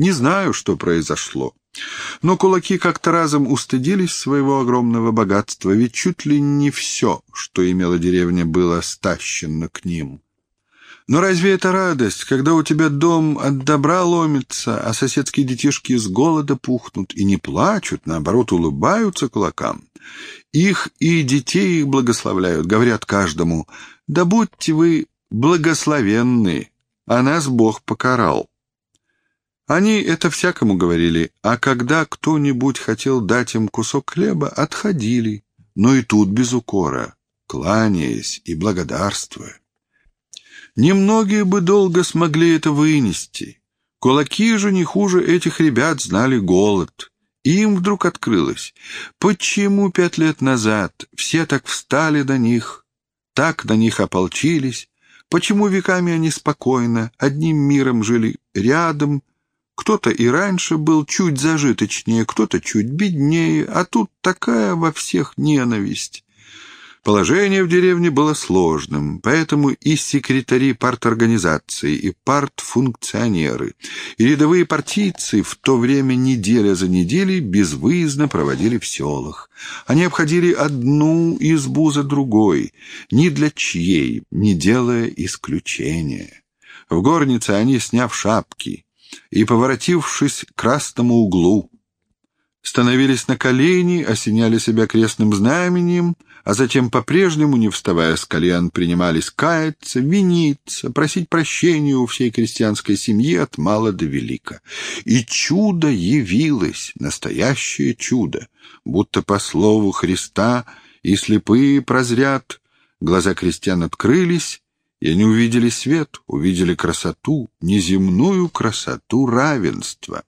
Не знаю, что произошло. Но кулаки как-то разом устыдились своего огромного богатства, ведь чуть ли не все, что имела деревня, было стащено к ним. Но разве это радость, когда у тебя дом от добра ломится, а соседские детишки с голода пухнут и не плачут, наоборот, улыбаются кулакам? Их и детей их благословляют, говорят каждому, «Да будьте вы благословенны, а нас Бог покарал». Они это всякому говорили, а когда кто-нибудь хотел дать им кусок хлеба, отходили, но и тут без укора, кланяясь и благодарствуя. Немногие бы долго смогли это вынести. Кулаки же не хуже этих ребят знали голод. Им вдруг открылось, почему пять лет назад все так встали на них, так на них ополчились, почему веками они спокойно, одним миром жили рядом, кто-то и раньше был чуть зажиточнее, кто-то чуть беднее, а тут такая во всех ненависть. Положение в деревне было сложным, поэтому и секретари парторганизации, и партфункционеры, и рядовые партийцы в то время неделя за неделей безвыездно проводили в селах. Они обходили одну избу за другой, ни для чьей, не делая исключения. В горнице они, сняв шапки и, поворотившись к красному углу, становились на колени, осеняли себя крестным знаменем, а затем, по-прежнему, не вставая с колен, принимались каяться, виниться, просить прощения у всей крестьянской семьи от мала до велика. И чудо явилось, настоящее чудо, будто по слову Христа и слепые прозрят, глаза крестьян открылись, и они увидели свет, увидели красоту, неземную красоту равенства.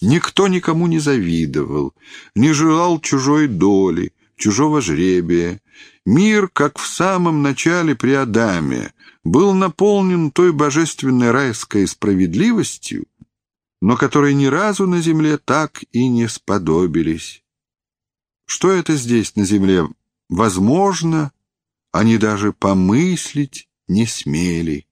Никто никому не завидовал, не желал чужой доли, чужого жребия. Мир, как в самом начале при Адаме, был наполнен той божественной райской справедливостью, но которой ни разу на земле так и не сподобились. Что это здесь на земле возможно, они даже помыслить не смели.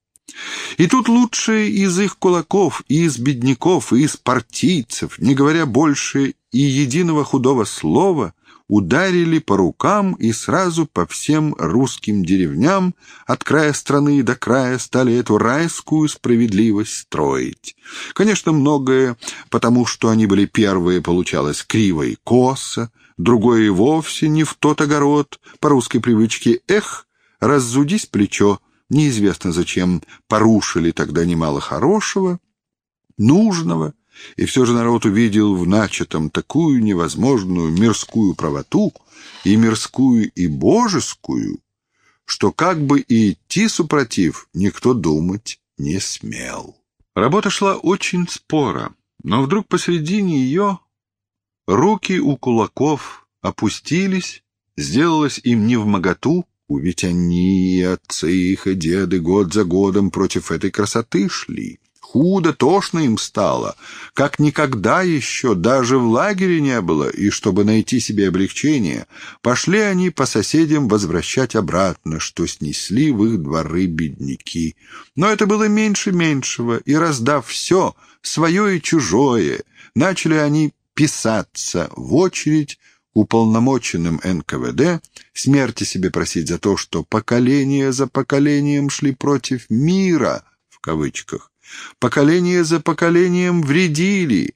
И тут лучшие из их кулаков, и из бедняков, и из партийцев, не говоря больше и единого худого слова, ударили по рукам и сразу по всем русским деревням от края страны до края стали эту райскую справедливость строить. Конечно, многое, потому что они были первые, получалось криво и косо, другое и вовсе не в тот огород, по русской привычке «эх, раззудись плечо», неизвестно зачем порушили тогда немало хорошего, нужного, и все же народ увидел в начатом такую невозможную мирскую правоту, и мирскую, и божескую, что как бы и идти супротив, никто думать не смел. Работа шла очень споро, но вдруг посредине ее руки у кулаков опустились, сделалось им не в моготу, ведь они, отцы их и деды, год за годом против этой красоты шли. Худо, тошно им стало, как никогда еще даже в лагере не было, и чтобы найти себе облегчение, пошли они по соседям возвращать обратно, что снесли в их дворы бедняки. Но это было меньше меньшего, и, раздав все, свое и чужое, начали они писаться в очередь уполномоченным НКВД, смерти себе просить за то, что поколение за поколением шли против «мира», в кавычках, Поколение за поколением вредили,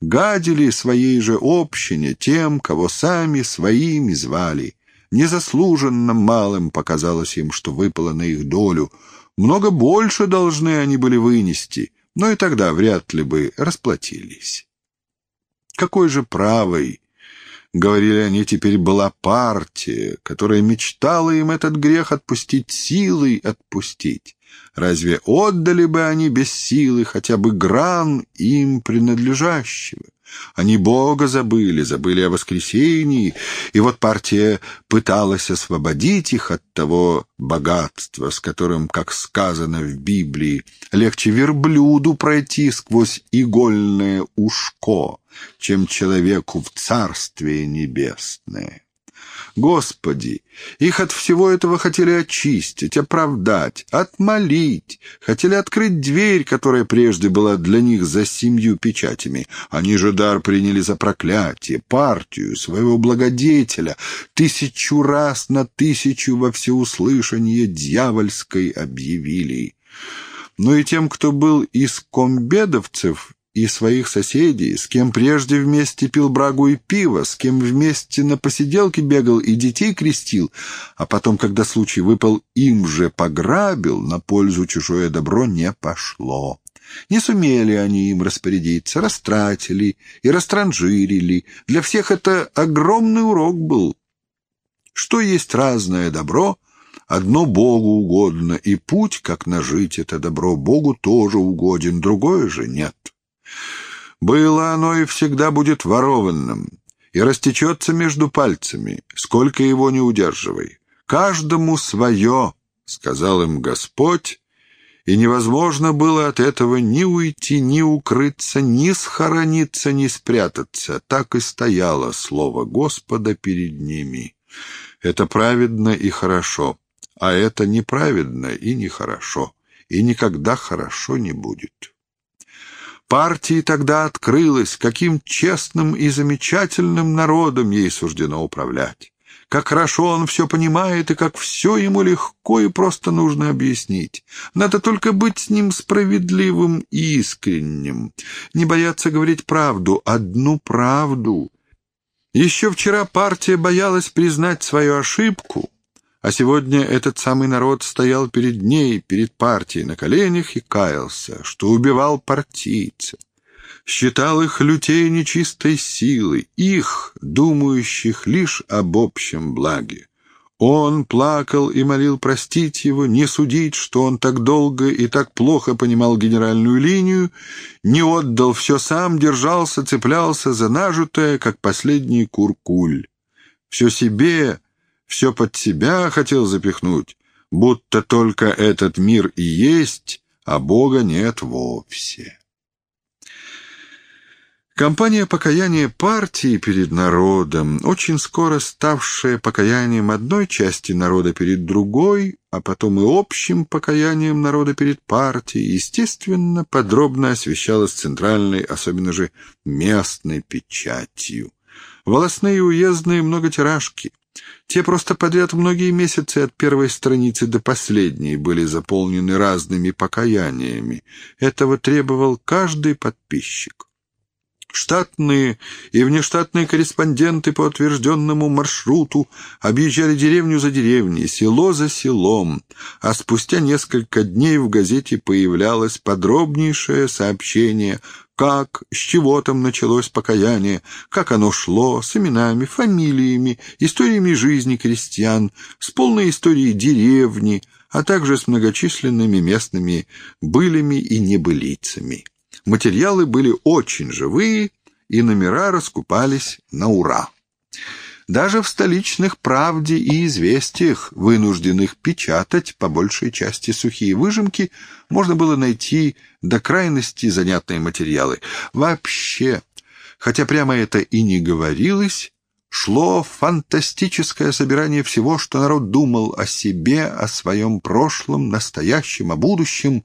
гадили своей же общине тем, кого сами своими звали. Незаслуженно малым показалось им, что выпало на их долю. Много больше должны они были вынести, но и тогда вряд ли бы расплатились. Какой же правой, говорили они, теперь была партия, которая мечтала им этот грех отпустить силой отпустить. Разве отдали бы они без силы хотя бы гран им принадлежащего? Они Бога забыли, забыли о воскресении, и вот партия пыталась освободить их от того богатства, с которым, как сказано в Библии, легче верблюду пройти сквозь игольное ушко, чем человеку в Царствие Небесное. Господи, их от всего этого хотели очистить, оправдать, отмолить, хотели открыть дверь, которая прежде была для них за семью печатями. Они же дар приняли за проклятие, партию, своего благодетеля, тысячу раз на тысячу во всеуслышание дьявольской объявили. Но и тем, кто был из комбедовцев, и своих соседей, с кем прежде вместе пил брагу и пиво, с кем вместе на посиделке бегал и детей крестил, а потом, когда случай выпал, им же пограбил, на пользу чужое добро не пошло. Не сумели они им распорядиться, растратили и растранжирили. Для всех это огромный урок был. Что есть разное добро, одно Богу угодно, и путь, как нажить это добро, Богу тоже угоден, другое же нет. Было оно и всегда будет ворованным, и растечется между пальцами, сколько его не удерживай. Каждому свое, — сказал им Господь, и невозможно было от этого ни уйти, ни укрыться, ни схорониться, ни спрятаться. Так и стояло слово Господа перед ними. Это праведно и хорошо, а это неправедно и нехорошо, и никогда хорошо не будет. Партии тогда открылось, каким честным и замечательным народом ей суждено управлять. Как хорошо он все понимает, и как все ему легко и просто нужно объяснить. Надо только быть с ним справедливым и искренним. Не бояться говорить правду, одну правду. Еще вчера партия боялась признать свою ошибку, а сегодня этот самый народ стоял перед ней, перед партией на коленях и каялся, что убивал партийцев. Считал их лютей нечистой силы, их, думающих лишь об общем благе. Он плакал и молил простить его, не судить, что он так долго и так плохо понимал генеральную линию, не отдал все сам, держался, цеплялся за нажитое, как последний куркуль. Все себе все под себя хотел запихнуть, будто только этот мир и есть, а Бога нет вовсе. Компания покаяния партии перед народом, очень скоро ставшая покаянием одной части народа перед другой, а потом и общим покаянием народа перед партией, естественно, подробно освещалась центральной, особенно же местной печатью. Волосные и уездные многотиражки — те просто подряд многие месяцы от первой страницы до последней были заполнены разными покаяниями. Этого требовал каждый подписчик. Штатные и внештатные корреспонденты по утвержденному маршруту объезжали деревню за деревней, село за селом, а спустя несколько дней в газете появлялось подробнейшее сообщение как, с чего там началось покаяние, как оно шло, с именами, фамилиями, историями жизни крестьян, с полной историей деревни, а также с многочисленными местными былями и небылицами. Материалы были очень живые, и номера раскупались на ура. Даже в столичных «Правде» и «Известиях», вынужденных печатать по большей части сухие выжимки, можно было найти до крайности занятные материалы. Вообще, хотя прямо это и не говорилось, шло фантастическое собирание всего, что народ думал о себе, о своем прошлом, настоящем, о будущем,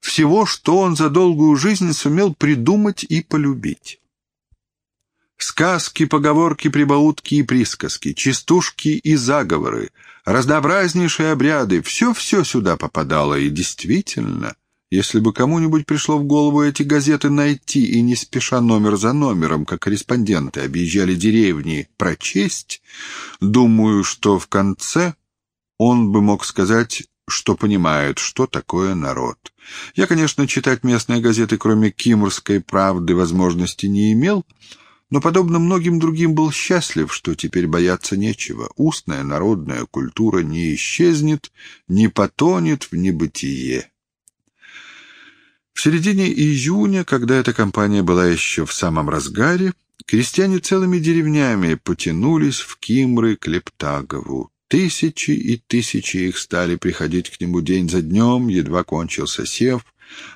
всего, что он за долгую жизнь сумел придумать и полюбить. Сказки, поговорки, прибаутки и присказки, частушки и заговоры, разнообразнейшие обряды — все-все сюда попадало, и действительно, если бы кому-нибудь пришло в голову эти газеты найти и не спеша номер за номером, как корреспонденты объезжали деревни, прочесть, думаю, что в конце он бы мог сказать, что понимает, что такое народ. Я, конечно, читать местные газеты, кроме «Кимрской правды», возможности не имел — но, подобно многим другим, был счастлив, что теперь бояться нечего. Устная народная культура не исчезнет, не потонет в небытие. В середине июня, когда эта кампания была еще в самом разгаре, крестьяне целыми деревнями потянулись в Кимры к Лептагову. Тысячи и тысячи их стали приходить к нему день за днем, едва кончился сев.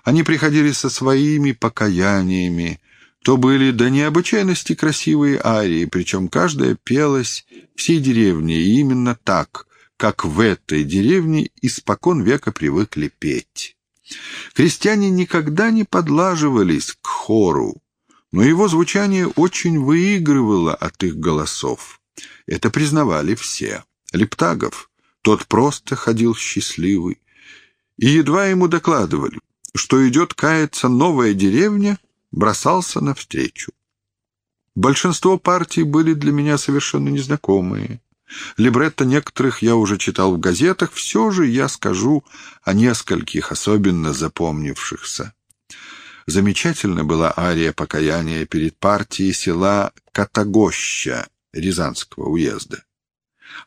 Они приходили со своими покаяниями, то были до необычайности красивые арии, причем каждая пелась всей деревне, и именно так, как в этой деревне испокон века привыкли петь. Крестьяне никогда не подлаживались к хору, но его звучание очень выигрывало от их голосов. Это признавали все. Лептагов, тот просто ходил счастливый. И едва ему докладывали, что идет каяться новая деревня, бросался навстречу. Большинство партий были для меня совершенно незнакомые. Либретто некоторых я уже читал в газетах, все же я скажу о нескольких особенно запомнившихся. Замечательна была ария покаяния перед партией села Катагоща Рязанского уезда.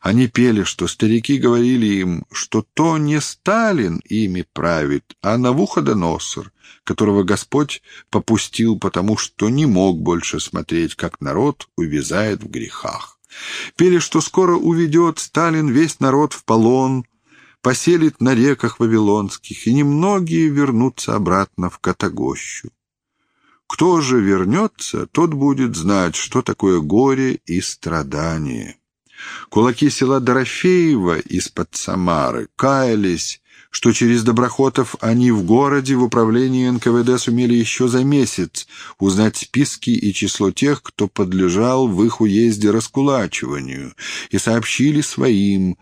Они пели, что старики говорили им, что то не Сталин ими правит, а Навуходоносор, которого Господь попустил, потому что не мог больше смотреть, как народ увязает в грехах. Пели, что скоро уведет Сталин весь народ в полон, поселит на реках вавилонских, и немногие вернутся обратно в Катагощу. Кто же вернется, тот будет знать, что такое горе и страдание. Кулаки села Дорофеева из-под Самары каялись, что через Доброхотов они в городе в управлении НКВД сумели еще за месяц узнать списки и число тех, кто подлежал в их уезде раскулачиванию, и сообщили своим,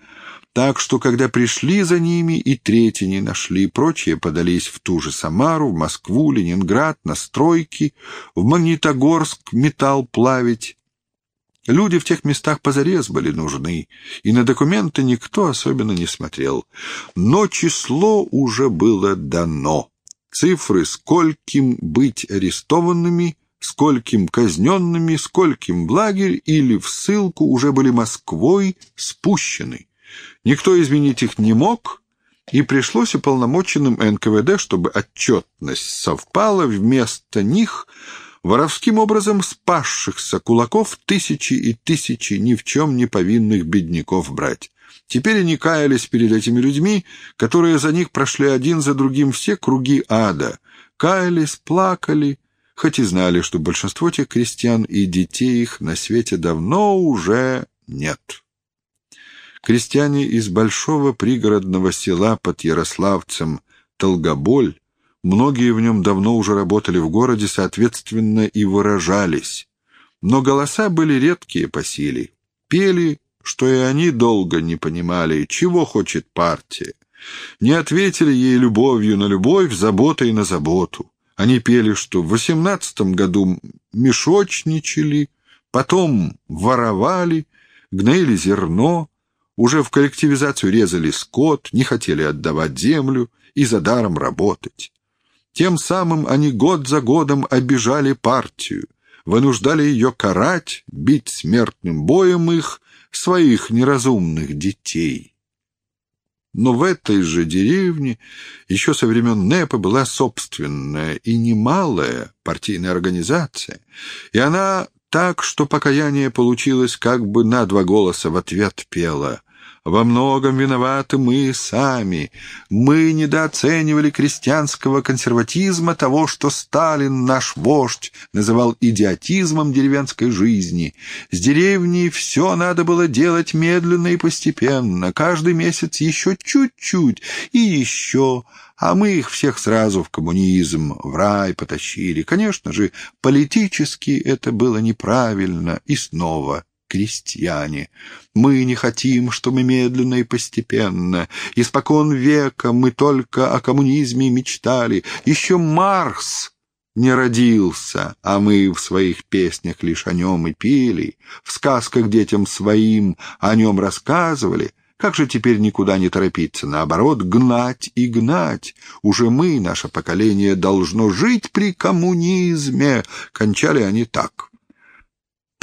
так что, когда пришли за ними, и третьи не нашли, прочие подались в ту же Самару, в Москву, Ленинград, на стройки, в Магнитогорск металл плавить, Люди в тех местах позарез были нужны, и на документы никто особенно не смотрел. Но число уже было дано. Цифры, скольким быть арестованными, скольким казненными, скольким в лагерь или в ссылку уже были Москвой спущены. Никто изменить их не мог, и пришлось уполномоченным НКВД, чтобы отчетность совпала, вместо них — воровским образом спасшихся кулаков тысячи и тысячи ни в чем не повинных бедняков брать. Теперь они каялись перед этими людьми, которые за них прошли один за другим все круги ада. Каялись, плакали, хоть и знали, что большинство тех крестьян и детей их на свете давно уже нет. Крестьяне из большого пригородного села под Ярославцем Толгоболь Многие в нем давно уже работали в городе, соответственно, и выражались. Но голоса были редкие по силе. Пели, что и они долго не понимали, чего хочет партия. Не ответили ей любовью на любовь, заботой на заботу. Они пели, что в восемнадцатом году мешочничали, потом воровали, гноили зерно, уже в коллективизацию резали скот, не хотели отдавать землю и за даром работать. Тем самым они год за годом обижали партию, вынуждали ее карать, бить смертным боем их, своих неразумных детей. Но в этой же деревне еще со времен НЭПа была собственная и немалая партийная организация, и она так, что покаяние получилось как бы на два голоса в ответ пела во многом виноваты мы сами. Мы недооценивали крестьянского консерватизма, того, что Сталин, наш вождь, называл идиотизмом деревенской жизни. С деревней все надо было делать медленно и постепенно, каждый месяц еще чуть-чуть и еще, а мы их всех сразу в коммунизм, в рай потащили. Конечно же, политически это было неправильно и снова крестьяне. Мы не хотим, чтобы медленно и постепенно. Испокон века мы только о коммунизме мечтали. Еще Маркс не родился, а мы в своих песнях лишь о нем и пели, в сказках детям своим о нем рассказывали. Как же теперь никуда не торопиться, наоборот, гнать и гнать? Уже мы, наше поколение, должно жить при коммунизме. Кончали они так.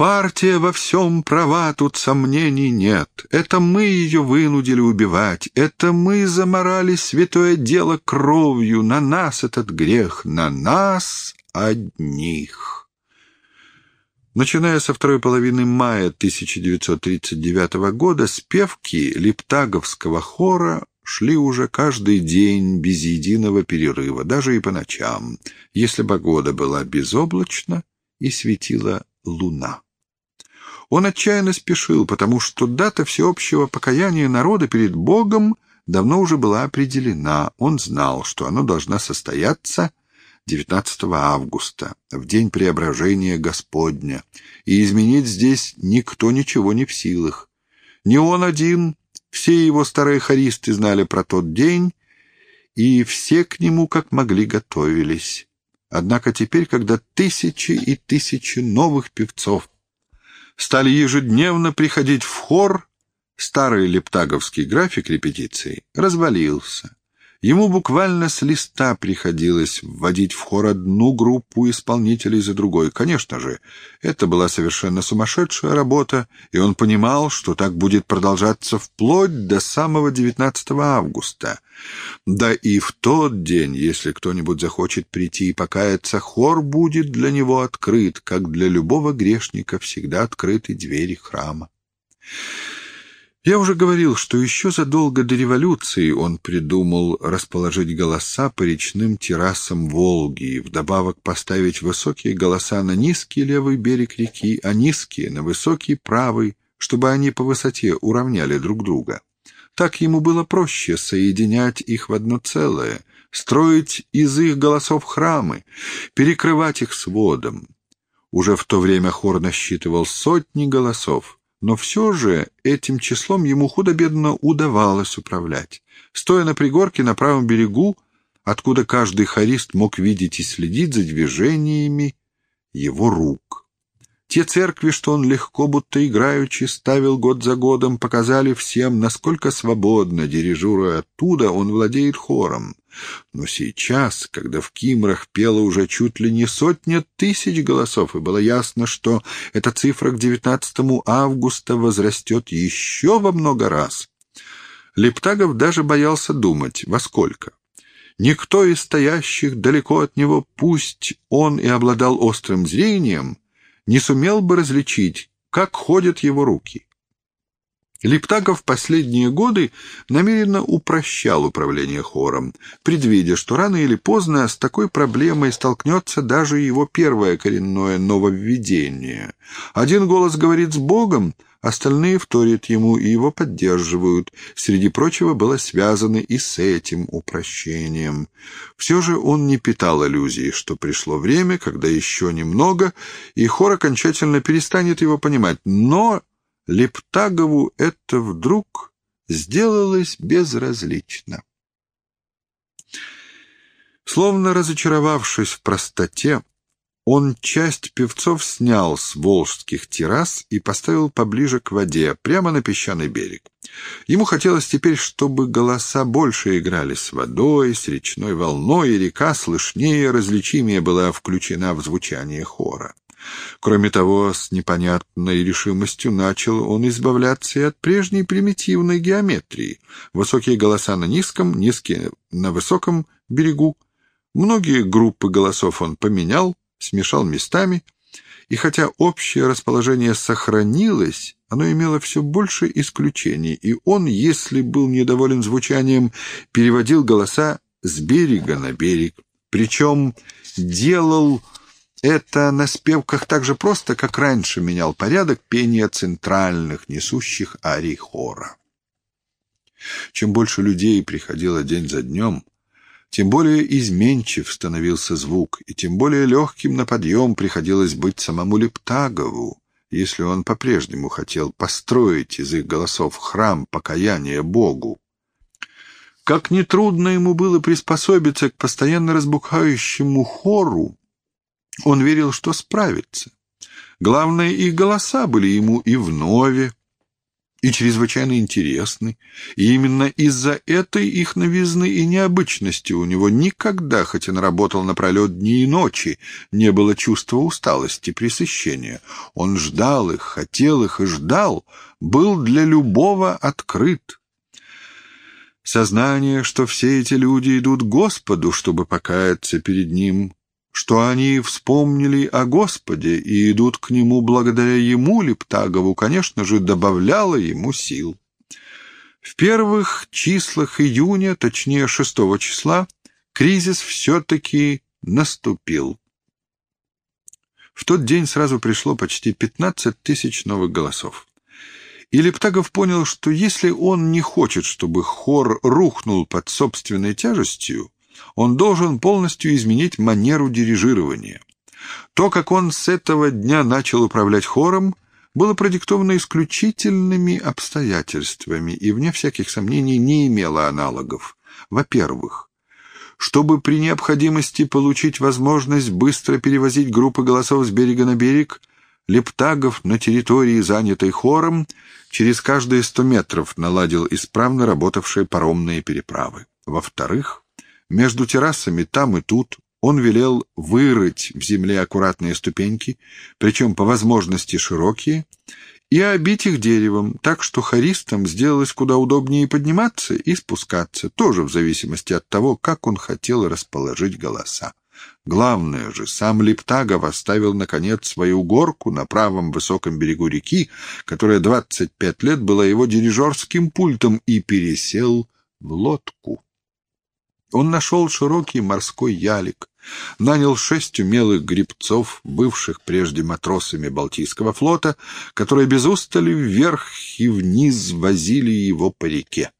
Партия во всем права, тут сомнений нет. Это мы ее вынудили убивать. Это мы заморали святое дело кровью. На нас этот грех, на нас одних. Начиная со второй половины мая 1939 года, спевки Лептаговского хора шли уже каждый день без единого перерыва, даже и по ночам. Если погода была безоблачна, и светила луна. Он отчаянно спешил, потому что дата всеобщего покаяния народа перед Богом давно уже была определена. Он знал, что оно должно состояться 19 августа, в день преображения Господня, и изменить здесь никто ничего не в силах. Не он один, все его старые хористы знали про тот день, и все к нему как могли готовились. Однако теперь, когда тысячи и тысячи новых певцов стали ежедневно приходить в хор, старый лептаговский график репетиции развалился. Ему буквально с листа приходилось вводить в хор одну группу исполнителей за другой. Конечно же, это была совершенно сумасшедшая работа, и он понимал, что так будет продолжаться вплоть до самого 19 августа. Да и в тот день, если кто-нибудь захочет прийти и покаяться, хор будет для него открыт, как для любого грешника всегда открыты двери храма. Я уже говорил, что еще задолго до революции он придумал расположить голоса по речным террасам Волги и вдобавок поставить высокие голоса на низкий левый берег реки, а низкие — на высокий правый, чтобы они по высоте уравняли друг друга. Так ему было проще соединять их в одно целое, строить из их голосов храмы, перекрывать их сводом. Уже в то время хор насчитывал сотни голосов — но все же этим числом ему худо-бедно удавалось управлять. Стоя на пригорке на правом берегу, откуда каждый хорист мог видеть и следить за движениями его рук. Те церкви, что он легко, будто играючи, ставил год за годом, показали всем, насколько свободно, дирижируя оттуда, он владеет хором. Но сейчас, когда в Кимрах пело уже чуть ли не сотня тысяч голосов, и было ясно, что эта цифра к 19 августа возрастет еще во много раз, Лептагов даже боялся думать, во сколько. Никто из стоящих далеко от него, пусть он и обладал острым зрением, не сумел бы различить, как ходят его руки. Лептаков последние годы намеренно упрощал управление хором, предвидя, что рано или поздно с такой проблемой столкнется даже его первое коренное нововведение. Один голос говорит с Богом, остальные вторят ему и его поддерживают. Среди прочего было связано и с этим упрощением. Все же он не питал иллюзий, что пришло время, когда еще немного, и хор окончательно перестанет его понимать, но Лептагову это вдруг сделалось безразлично. Словно разочаровавшись в простоте, он часть певцов снял с волжских террас и поставил поближе к воде, прямо на песчаный берег. Ему хотелось теперь, чтобы голоса больше играли с водой, с речной волной, и река слышнее, различимее была включена в звучание хора. Кроме того, с непонятной решимостью начал он избавляться и от прежней примитивной геометрии. Высокие голоса на низком, низкие на высоком берегу. Многие группы голосов он поменял, смешал местами, и хотя общее расположение сохранилось, оно имело все больше исключений, и он, если был недоволен звучанием, переводил голоса с берега на берег, причем делал это на спевках так же просто, как раньше менял порядок пения центральных, несущих арий хора. Чем больше людей приходило день за днем, тем более изменчив становился звук, и тем более легким на подъем приходилось быть самому Лептагову, если он по-прежнему хотел построить из их голосов храм покаяния Богу. Как нетрудно ему было приспособиться к постоянно разбухающему хору, он верил, что справится. Главное, их голоса были ему и вновь, и чрезвычайно интересны, и именно из-за этой их новизны и необычности у него никогда, хоть он работал напролет дни и ночи, не было чувства усталости, пресыщения. Он ждал их, хотел их и ждал, был для любого открыт. Сознание, что все эти люди идут к Господу, чтобы покаяться перед Ним, что они вспомнили о Господе и идут к Нему благодаря Ему, Лептагову, конечно же, добавляло ему сил. В первых числах июня, точнее 6 числа, кризис все-таки наступил. В тот день сразу пришло почти 15 тысяч новых голосов. И Лептагов понял, что если он не хочет, чтобы хор рухнул под собственной тяжестью, он должен полностью изменить манеру дирижирования. То, как он с этого дня начал управлять хором, было продиктовано исключительными обстоятельствами и, вне всяких сомнений, не имело аналогов. Во-первых, чтобы при необходимости получить возможность быстро перевозить группы голосов с берега на берег, Лептагов на территории, занятой хором, через каждые сто метров наладил исправно работавшие паромные переправы. Во-вторых, между террасами там и тут он велел вырыть в земле аккуратные ступеньки, причем по возможности широкие, и обить их деревом, так что хористам сделалось куда удобнее подниматься и спускаться, тоже в зависимости от того, как он хотел расположить голоса. Главное же, сам Лептагов оставил, наконец, свою горку на правом высоком берегу реки, которая 25 лет была его дирижерским пультом, и пересел в лодку. Он нашел широкий морской ялик, нанял шесть умелых грибцов, бывших прежде матросами Балтийского флота, которые без устали вверх и вниз возили его по реке.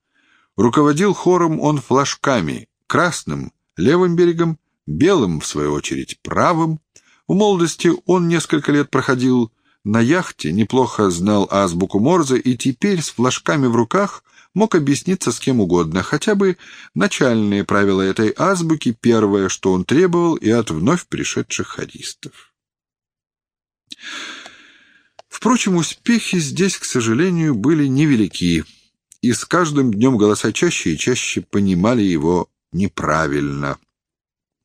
Руководил хором он флажками, красным — левым берегом, белым, в свою очередь, правым. В молодости он несколько лет проходил на яхте, неплохо знал азбуку Морзе и теперь с флажками в руках мог объясниться с кем угодно, хотя бы начальные правила этой азбуки, первое, что он требовал и от вновь пришедших хористов. Впрочем, успехи здесь, к сожалению, были невелики, и с каждым днем голоса чаще и чаще понимали его неправильно.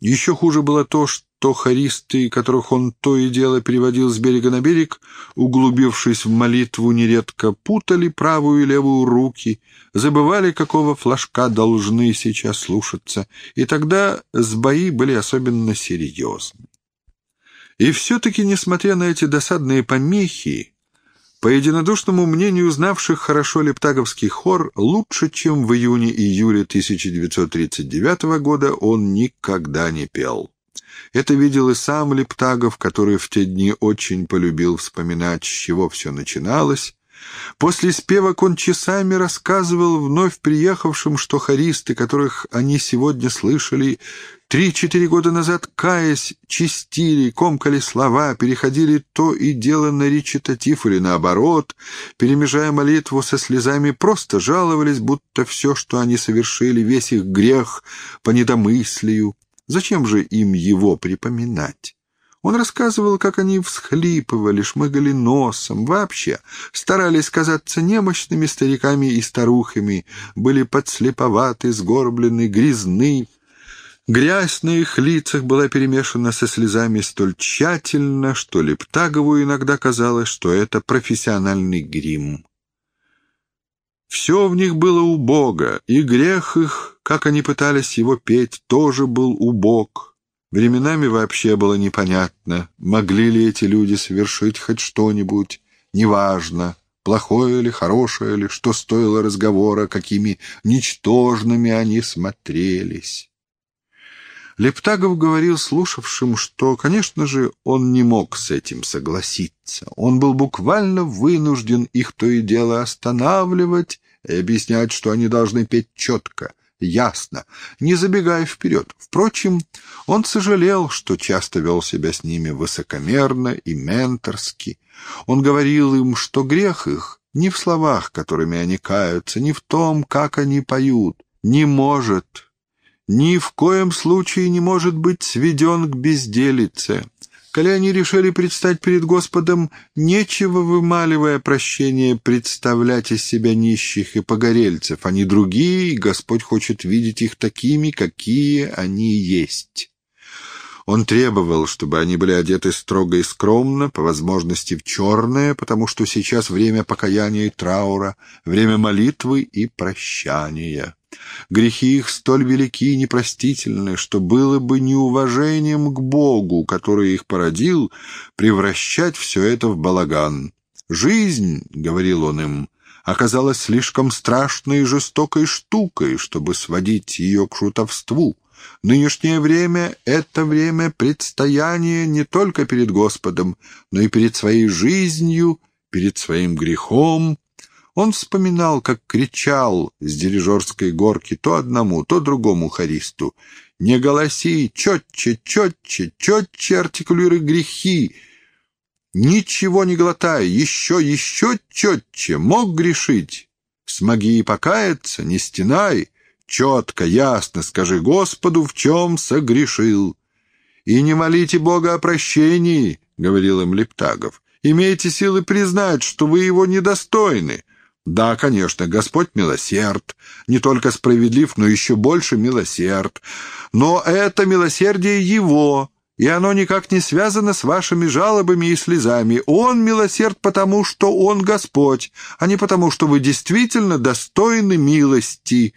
Еще хуже было то, что хористы, которых он то и дело переводил с берега на берег, углубившись в молитву, нередко путали правую и левую руки, забывали, какого флажка должны сейчас слушаться, и тогда сбои были особенно серьезны. И все-таки, несмотря на эти досадные помехи, по единодушному мнению знавших хорошо лептаговский хор, лучше, чем в июне-июле 1939 года он никогда не пел. Это видел и сам Лептагов, который в те дни очень полюбил вспоминать, с чего все начиналось, После спевок он часами рассказывал вновь приехавшим, что хористы, которых они сегодня слышали, три-четыре года назад, каясь, чистили, комкали слова, переходили то и дело на речитатив или наоборот, перемежая молитву со слезами, просто жаловались, будто все, что они совершили, весь их грех по недомыслию. Зачем же им его припоминать? Он рассказывал, как они всхлипывали, шмыгали носом, вообще старались казаться немощными стариками и старухами, были подслеповаты, сгорблены, грязны. Грязь на их лицах была перемешана со слезами столь тщательно, что Лептагову иногда казалось, что это профессиональный грим. Все в них было убого, и грех их, как они пытались его петь, тоже был убог. Временами вообще было непонятно, могли ли эти люди совершить хоть что-нибудь, неважно, плохое или хорошее ли, что стоило разговора, какими ничтожными они смотрелись. Лептагов говорил слушавшим, что, конечно же, он не мог с этим согласиться. Он был буквально вынужден их то и дело останавливать и объяснять, что они должны петь четко — ясно, не забегая вперед. Впрочем, он сожалел, что часто вел себя с ними высокомерно и менторски. Он говорил им, что грех их не в словах, которыми они каются, не в том, как они поют, не может, ни в коем случае не может быть сведен к безделице. Коли они решили предстать перед Господом, нечего, вымаливая прощение, представлять из себя нищих и погорельцев. Они другие, и Господь хочет видеть их такими, какие они есть. Он требовал, чтобы они были одеты строго и скромно, по возможности в черное, потому что сейчас время покаяния и траура, время молитвы и прощания. Грехи их столь велики и непростительны, что было бы неуважением к Богу, который их породил, превращать все это в балаган. «Жизнь», — говорил он им, — оказалась слишком страшной и жестокой штукой, чтобы сводить ее к шутовству. Нынешнее время — это время предстояния не только перед Господом, но и перед своей жизнью, перед своим грехом. Он вспоминал, как кричал с дирижерской горки то одному, то другому хористу. «Не голоси! Четче, четче, четче артикулируй грехи!» Ничего не глотай, еще, еще четче, мог грешить. Смоги и покаяться, не стенай, четко, ясно скажи Господу, в чем согрешил. И не молите Бога о прощении, — говорил им Лептагов. Имейте силы признать, что вы его недостойны. Да, конечно, Господь милосерд, не только справедлив, но еще больше милосерд. Но это милосердие Его, и оно никак не связано с вашими жалобами и слезами. Он милосерд потому, что Он Господь, а не потому, что вы действительно достойны милости.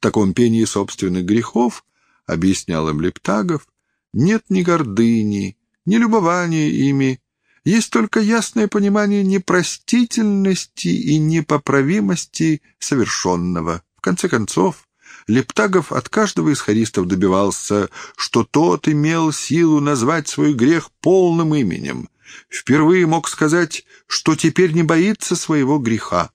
В таком пении собственных грехов, объяснял им Лептагов, нет ни гордыни, ни любования ими, есть только ясное понимание непростительности и непоправимости совершенного. В конце концов, Лептагов от каждого из хористов добивался, что тот имел силу назвать свой грех полным именем. Впервые мог сказать, что теперь не боится своего греха.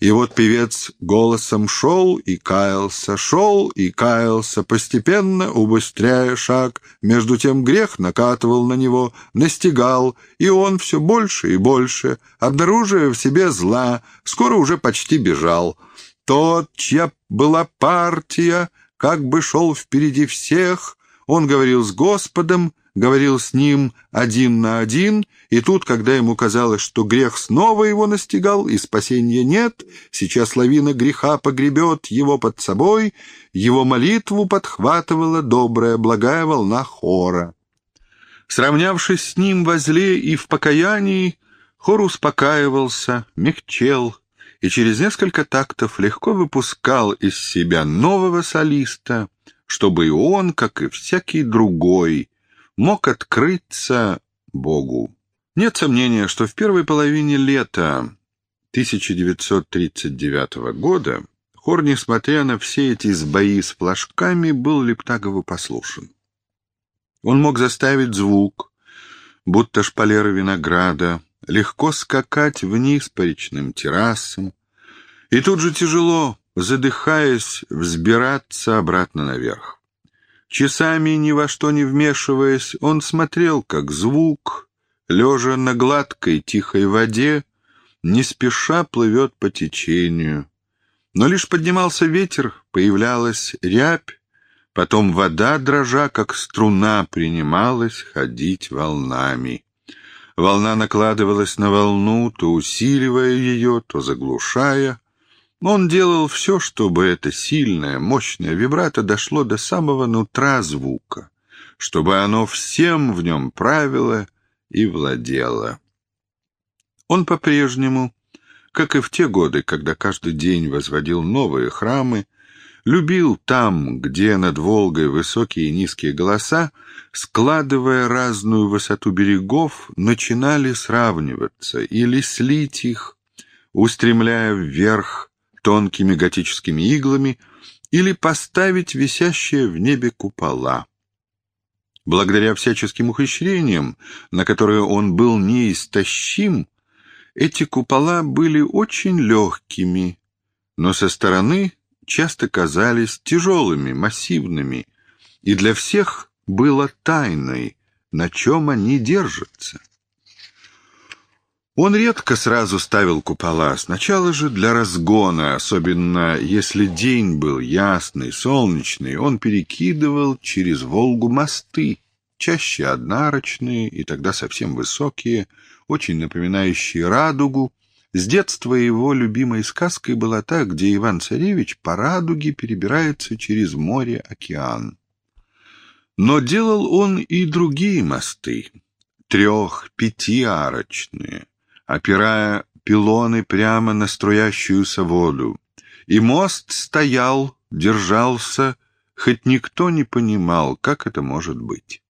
И вот певец голосом шел и каялся, шел и каялся, постепенно убыстряя шаг. Между тем грех накатывал на него, настигал, и он все больше и больше, обнаруживая в себе зла, скоро уже почти бежал. Тот, чья была партия, как бы шел впереди всех, он говорил с Господом, говорил с ним один на один, и тут, когда ему казалось, что грех снова его настигал и спасения нет, сейчас лавина греха погребет его под собой, его молитву подхватывала добрая, благая волна хора. Сравнявшись с ним возле и в покаянии, хор успокаивался, мягчел, и через несколько тактов легко выпускал из себя нового солиста, чтобы и он, как и всякий другой, мог открыться Богу. Нет сомнения, что в первой половине лета 1939 года хор, несмотря на все эти сбои с флажками, был Лептагову послушен. Он мог заставить звук, будто шпалеры винограда, легко скакать вниз по речным террасам, и тут же тяжело, задыхаясь, взбираться обратно наверх. Часами, ни во что не вмешиваясь, он смотрел, как звук, лежа на гладкой тихой воде, не спеша плывет по течению. Но лишь поднимался ветер, появлялась рябь, потом вода, дрожа, как струна, принималась ходить волнами. Волна накладывалась на волну, то усиливая ее, то заглушая. Он делал все, чтобы это сильное, мощное вибрато дошло до самого нутра звука, чтобы оно всем в нем правило и владело. Он по-прежнему, как и в те годы, когда каждый день возводил новые храмы, любил там, где над Волгой высокие и низкие голоса, складывая разную высоту берегов, начинали сравниваться или слить их, устремляя вверх тонкими готическими иглами или поставить висящие в небе купола. Благодаря всяческим ухищрениям, на которые он был неистощим, эти купола были очень легкими, но со стороны часто казались тяжелыми, массивными, и для всех было тайной, на чем они держатся. Он редко сразу ставил купола, сначала же для разгона, особенно если день был ясный, солнечный, он перекидывал через Волгу мосты, чаще однарочные и тогда совсем высокие, очень напоминающие радугу. С детства его любимой сказкой была та, где Иван-Царевич по радуге перебирается через море-океан. Но делал он и другие мосты, трех-пятиарочные, опирая пилоны прямо на струящуюся воду. И мост стоял, держался, хоть никто не понимал, как это может быть.